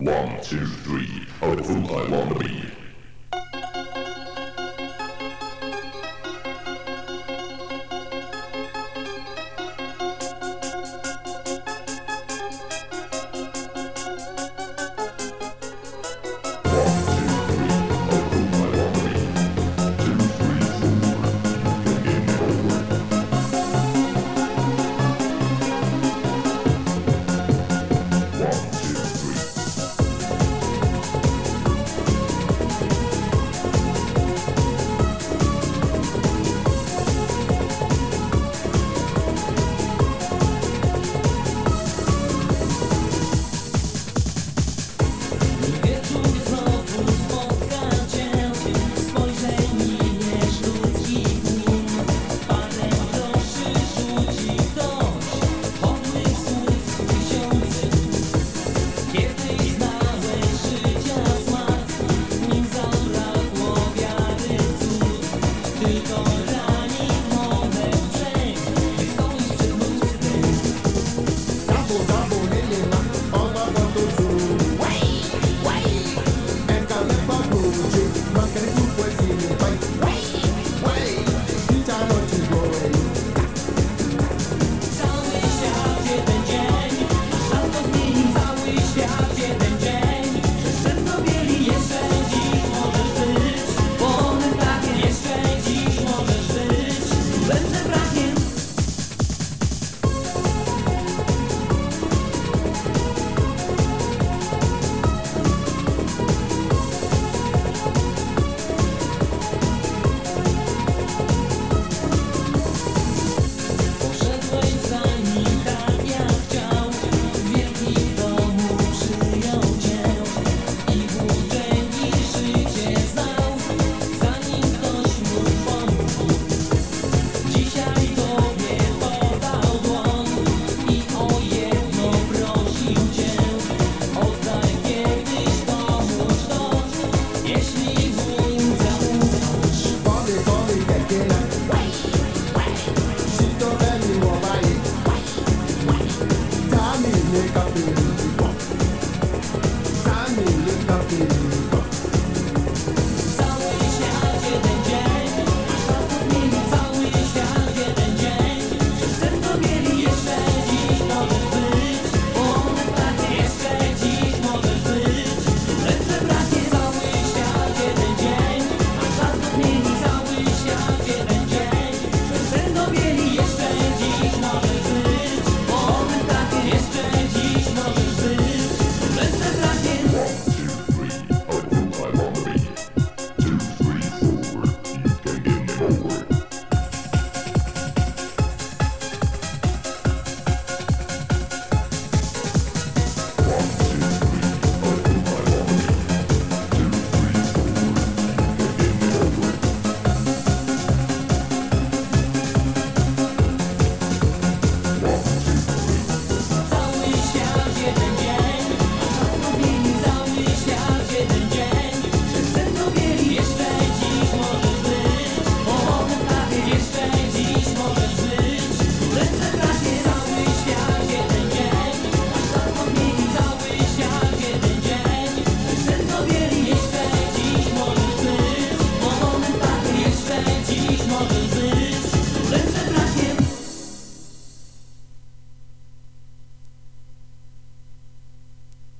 One, two, three, oh, who I wanna be. Cały świat